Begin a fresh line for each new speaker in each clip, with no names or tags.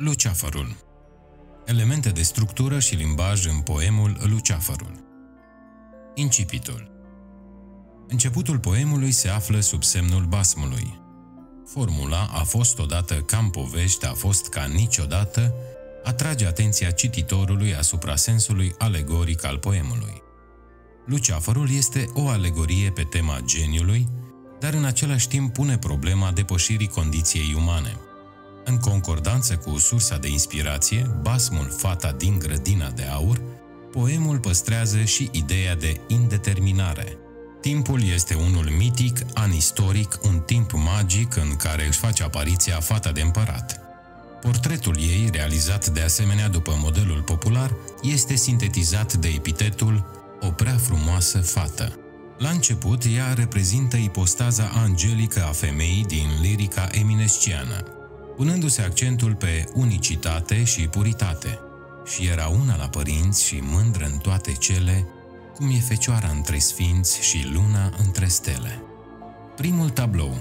Luceafărul Elemente de structură și limbaj în poemul Luceafărul Incipitul Începutul poemului se află sub semnul basmului. Formula a fost odată ca în povești, a fost ca niciodată, atrage atenția cititorului asupra sensului alegoric al poemului. Luceafărul este o alegorie pe tema geniului, dar în același timp pune problema depășirii condiției umane – în concordanță cu sursa de inspirație, basmul Fata din grădina de aur, poemul păstrează și ideea de indeterminare. Timpul este unul mitic, anistoric, un timp magic în care își face apariția fata de împărat. Portretul ei, realizat de asemenea după modelul popular, este sintetizat de epitetul o prea frumoasă fată. La început, ea reprezintă ipostaza angelică a femeii din lirica eminesciană, punându-se accentul pe unicitate și puritate. Și era una la părinți și mândră în toate cele, cum e fecioara între sfinți și luna între stele. Primul tablou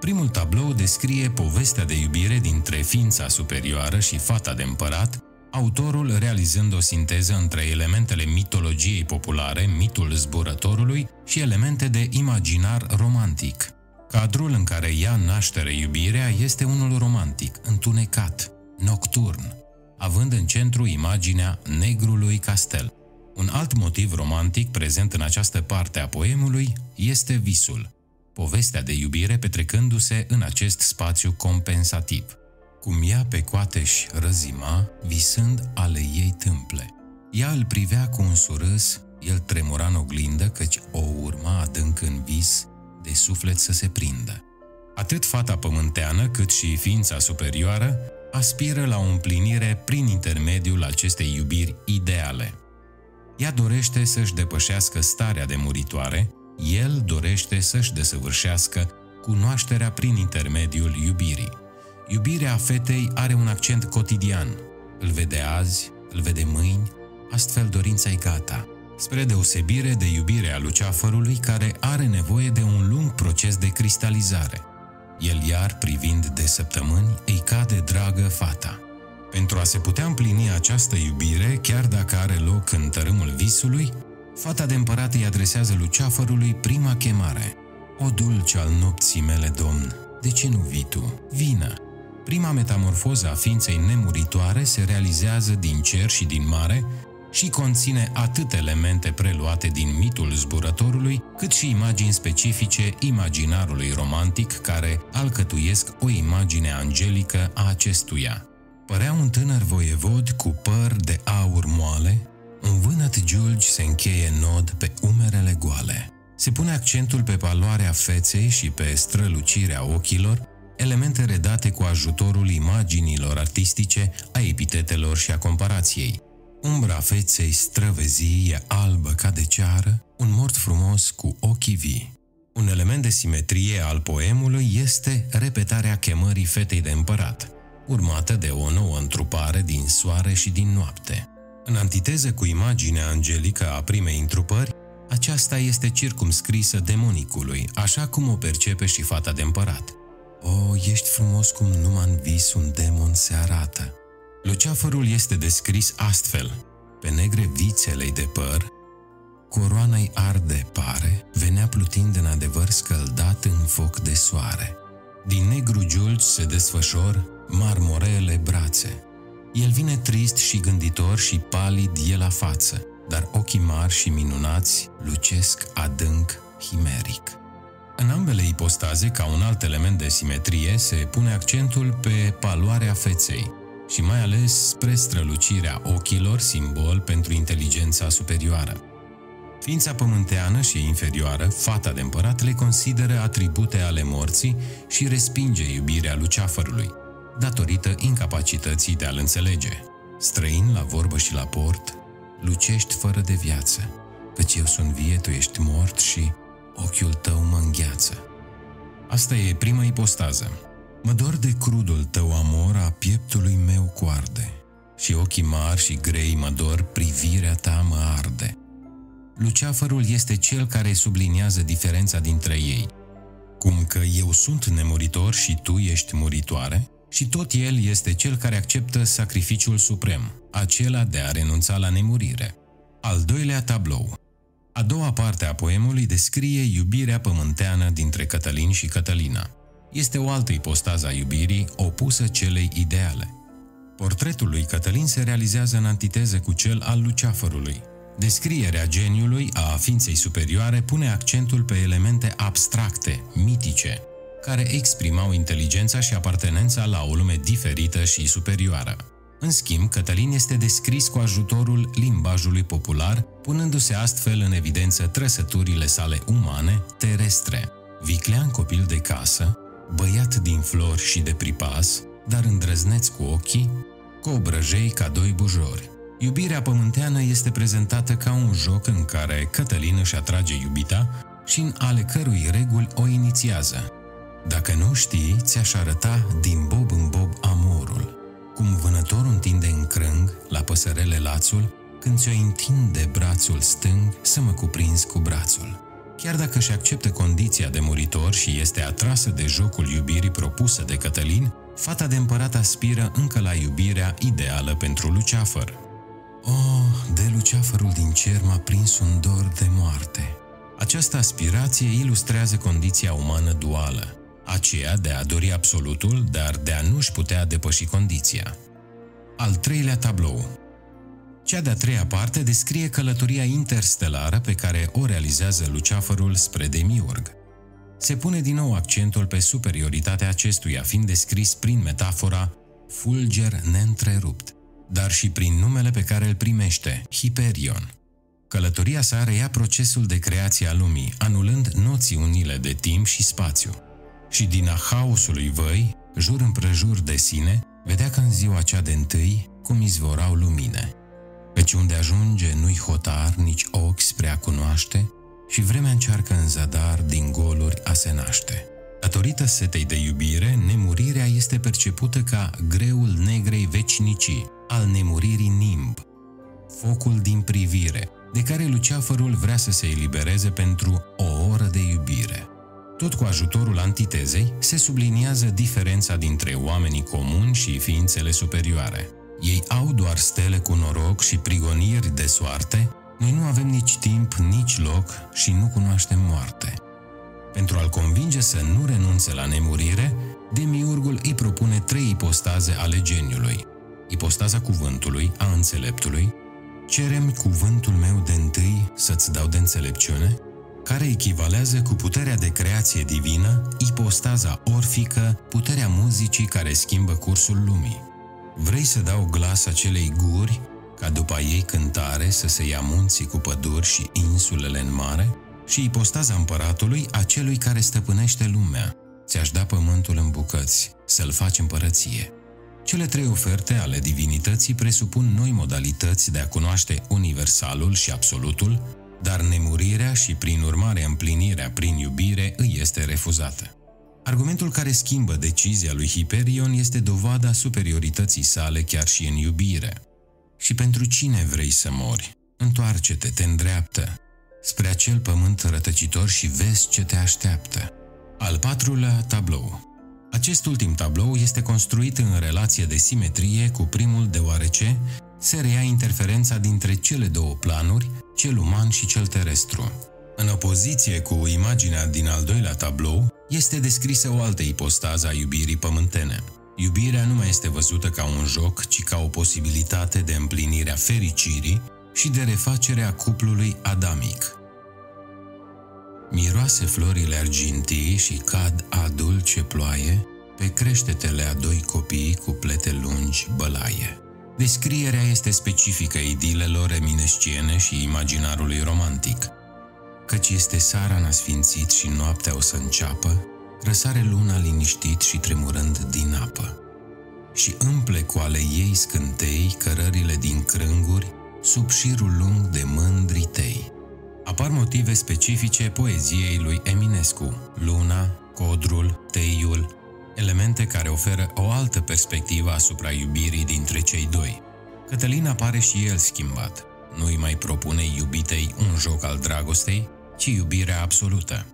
Primul tablou descrie povestea de iubire dintre ființa superioară și fata de împărat, autorul realizând o sinteză între elementele mitologiei populare, mitul zburătorului și elemente de imaginar romantic – Cadrul în care ia naștere iubirea este unul romantic, întunecat, nocturn, având în centru imaginea negrului castel. Un alt motiv romantic prezent în această parte a poemului este visul, povestea de iubire petrecându-se în acest spațiu compensativ. Cum ea pe coateș răzima, visând ale ei tâmple. Ea îl privea cu un surâs, el tremura în oglindă, căci o urma adânc în vis, de suflet să se prindă. Atât fata pământeană cât și ființa superioară aspiră la o împlinire prin intermediul acestei iubiri ideale. Ea dorește să-și depășească starea de muritoare, el dorește să-și desăvârșească cunoașterea prin intermediul iubirii. Iubirea fetei are un accent cotidian. Îl vede azi, îl vede mâini, astfel dorința e gata – spre deosebire de iubirea luceafărului care are nevoie de un lung proces de cristalizare. El iar, privind de săptămâni, îi cade dragă fata. Pentru a se putea împlini această iubire, chiar dacă are loc în tărâmul visului, fata de împărat îi adresează luceafărului prima chemare. O dulce al nopții mele, domn, de ce nu vii tu? Vină! Prima metamorfoză a ființei nemuritoare se realizează din cer și din mare, și conține atât elemente preluate din mitul zburătorului, cât și imagini specifice imaginarului romantic care alcătuiesc o imagine angelică a acestuia. Părea un tânăr voievod cu păr de aur moale, un vânăt giulgi se încheie nod pe umerele goale. Se pune accentul pe paloarea feței și pe strălucirea ochilor, elemente redate cu ajutorul imaginilor artistice, a epitetelor și a comparației. Umbra feței străvezii e albă ca de ceară, un mort frumos cu ochii vii. Un element de simetrie al poemului este repetarea chemării fetei de împărat, urmată de o nouă întrupare din soare și din noapte. În antiteză cu imaginea angelică a primei întrupări, aceasta este circumscrisă demonicului, așa cum o percepe și fata de împărat. O, ești frumos cum numai în vis un demon se arată. Luceafărul este descris astfel. Pe negre vițelei de păr, coroana-i arde pare, venea plutind în adevăr scăldat în foc de soare. Din negru giulci se desfășor marmorele brațe. El vine trist și gânditor și palid e la față, dar ochii mari și minunați lucesc adânc himeric. În ambele ipostaze, ca un alt element de simetrie, se pune accentul pe paloarea feței, și mai ales spre strălucirea ochilor, simbol pentru inteligența superioară. Ființa pământeană și inferioară, fata de împărat, le consideră atribute ale morții și respinge iubirea luceafărului, datorită incapacității de a-l înțelege. Străin la vorbă și la port, lucești fără de viață, căci eu sunt vie, tu ești mort și ochiul tău mă îngheață. Asta e prima ipostază, Mă dor de crudul tău amor a pieptului meu coarde și ochii mari și grei mă dor, privirea ta mă arde. Luceafărul este cel care subliniază diferența dintre ei. Cum că eu sunt nemuritor și tu ești muritoare, Și tot el este cel care acceptă sacrificiul suprem, acela de a renunța la nemurire. Al doilea tablou. A doua parte a poemului descrie iubirea pământeană dintre Cătălin și Cătălina. Este o altă ipostază a iubirii opusă celei ideale. Portretul lui Cătălin se realizează în antiteză cu cel al Luceafărului. Descrierea geniului a ființei superioare pune accentul pe elemente abstracte, mitice, care exprimau inteligența și apartenența la o lume diferită și superioară. În schimb, Cătălin este descris cu ajutorul limbajului popular, punându-se astfel în evidență trăsăturile sale umane, terestre. Viclean copil de casă, băiat din flori și de pripas, dar îndrăzneț cu ochii, cu obrăjei ca doi bujori. Iubirea pământeană este prezentată ca un joc în care Cătălin își atrage iubita și în ale cărui reguli o inițiază. Dacă nu știi, ți-aș arăta din bob în bob amorul. Cum vânătorul întinde în crâng, la păsărele lațul, când ți-o întinde brațul stâng, să mă cuprinzi cu brațul. Chiar dacă își acceptă condiția de muritor și este atrasă de jocul iubirii propusă de Cătălin, fata de împărat aspiră încă la iubirea ideală pentru Luceafăr. Oh, de Luceafărul din cer m-a prins un dor de moarte. Această aspirație ilustrează condiția umană duală, aceea de a dori absolutul, dar de a nu-și putea depăși condiția. Al treilea tablou. Cea de-a treia parte descrie călătoria interstelară pe care o realizează Luceafărul spre Demiurg. Se pune din nou accentul pe superioritatea acestuia, fiind descris prin metafora fulger neîntrerupt, dar și prin numele pe care îl primește, Hyperion. Călătoria sa reia procesul de creație a lumii, anulând noțiunile de timp și spațiu și din a haosului văi, jur împrejur de sine, vedea că în ziua cea de întâi cum izvorau lumine. Căci unde ajunge nu-i hotar, nici ochi spre a cunoaște, și vremea încearcă în zadar din goluri a se naște. Datorită setei de iubire, nemurirea este percepută ca greul negrei vecinicii, al nemuririi nimb, focul din privire, de care Luceafărul vrea să se elibereze pentru o oră de iubire. Tot cu ajutorul antitezei, se subliniază diferența dintre oamenii comuni și ființele superioare. Ei au doar stele cu noroc și prigoniri de soarte, noi nu avem nici timp, nici loc și nu cunoaștem moarte. Pentru a-l convinge să nu renunțe la nemurire, Demiurgul îi propune trei ipostaze ale geniului. Ipostaza cuvântului, a înțeleptului, cerem cuvântul meu de întâi să-ți dau de înțelepciune, care echivalează cu puterea de creație divină, ipostaza orfică, puterea muzicii care schimbă cursul lumii. Vrei să dau glas acelei guri, ca după ei cântare să se ia munții cu păduri și insulele în mare? Și ipostaza împăratului, acelui care stăpânește lumea. Ți-aș da pământul în bucăți, să-l faci împărăție. Cele trei oferte ale divinității presupun noi modalități de a cunoaște universalul și absolutul, dar nemurirea și, prin urmare, împlinirea prin iubire îi este refuzată. Argumentul care schimbă decizia lui Hiperion este dovada superiorității sale chiar și în iubire. Și pentru cine vrei să mori? Întoarce-te, te îndreaptă spre acel pământ rătăcitor și vezi ce te așteaptă. Al patrulea tablou acest ultim tablou este construit în relație de simetrie cu primul deoarece se reia interferența dintre cele două planuri, cel uman și cel terestru. În opoziție cu imaginea din al doilea tablou, este descrisă o altă ipostază a iubirii pământene. Iubirea nu mai este văzută ca un joc, ci ca o posibilitate de împlinire a fericirii și de refacere a cuplului adamic. Miroase florile argintii și cad a dulce ploaie pe creștetele a doi copii cu plete lungi bălaie. Descrierea este specifică idilelor eminesciene și imaginarului romantic. Căci este sara nasfințit și noaptea o să înceapă, răsare luna liniștit și tremurând din apă. Și împle cu ale ei scântei cărările din crânguri, sub șirul lung de mândri tei. Apar motive specifice poeziei lui Eminescu, luna, codrul, teiul, elemente care oferă o altă perspectivă asupra iubirii dintre cei doi. Cătălin apare și el schimbat. Nu îi mai propune iubitei un joc al dragostei, ci iubirea absolută.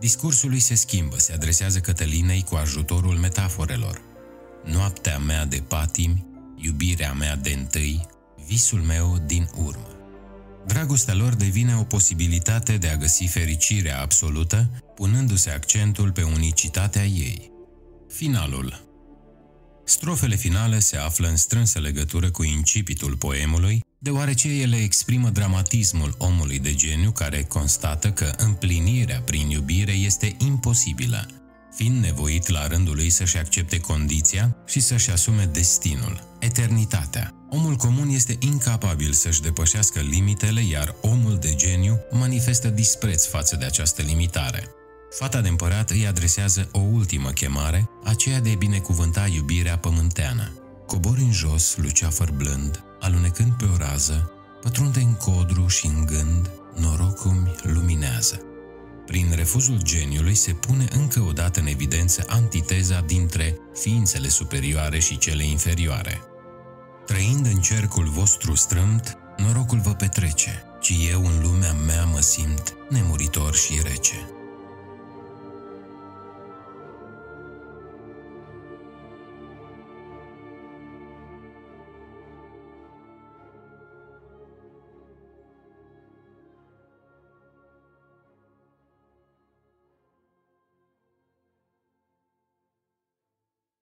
Discursul lui se schimbă, se adresează Cătălinei cu ajutorul metaforelor. noaptea mea de patimi, iubirea mea de întâi, visul meu din urmă. Dragostea lor devine o posibilitate de a găsi fericirea absolută, punându-se accentul pe unicitatea ei. Finalul Strofele finale se află în strânsă legătură cu incipitul poemului, deoarece ele exprimă dramatismul omului de geniu care constată că împlinirea prin iubire este imposibilă, fiind nevoit la rândul lui să-și accepte condiția și să-și asume destinul, eternitatea. Omul comun este incapabil să-și depășească limitele, iar omul de geniu manifestă dispreț față de această limitare. Fata de împărat îi adresează o ultimă chemare, aceea de a binecuvânta iubirea pământeană. Cobori în jos, luceafăr blând, alunecând pe o rază, pătrunde în codru și în gând, norocul luminează. Prin refuzul geniului se pune încă o dată în evidență antiteza dintre ființele superioare și cele inferioare. Trăind în cercul vostru strâmt, norocul vă petrece, ci eu în lumea mea mă simt nemuritor și rece.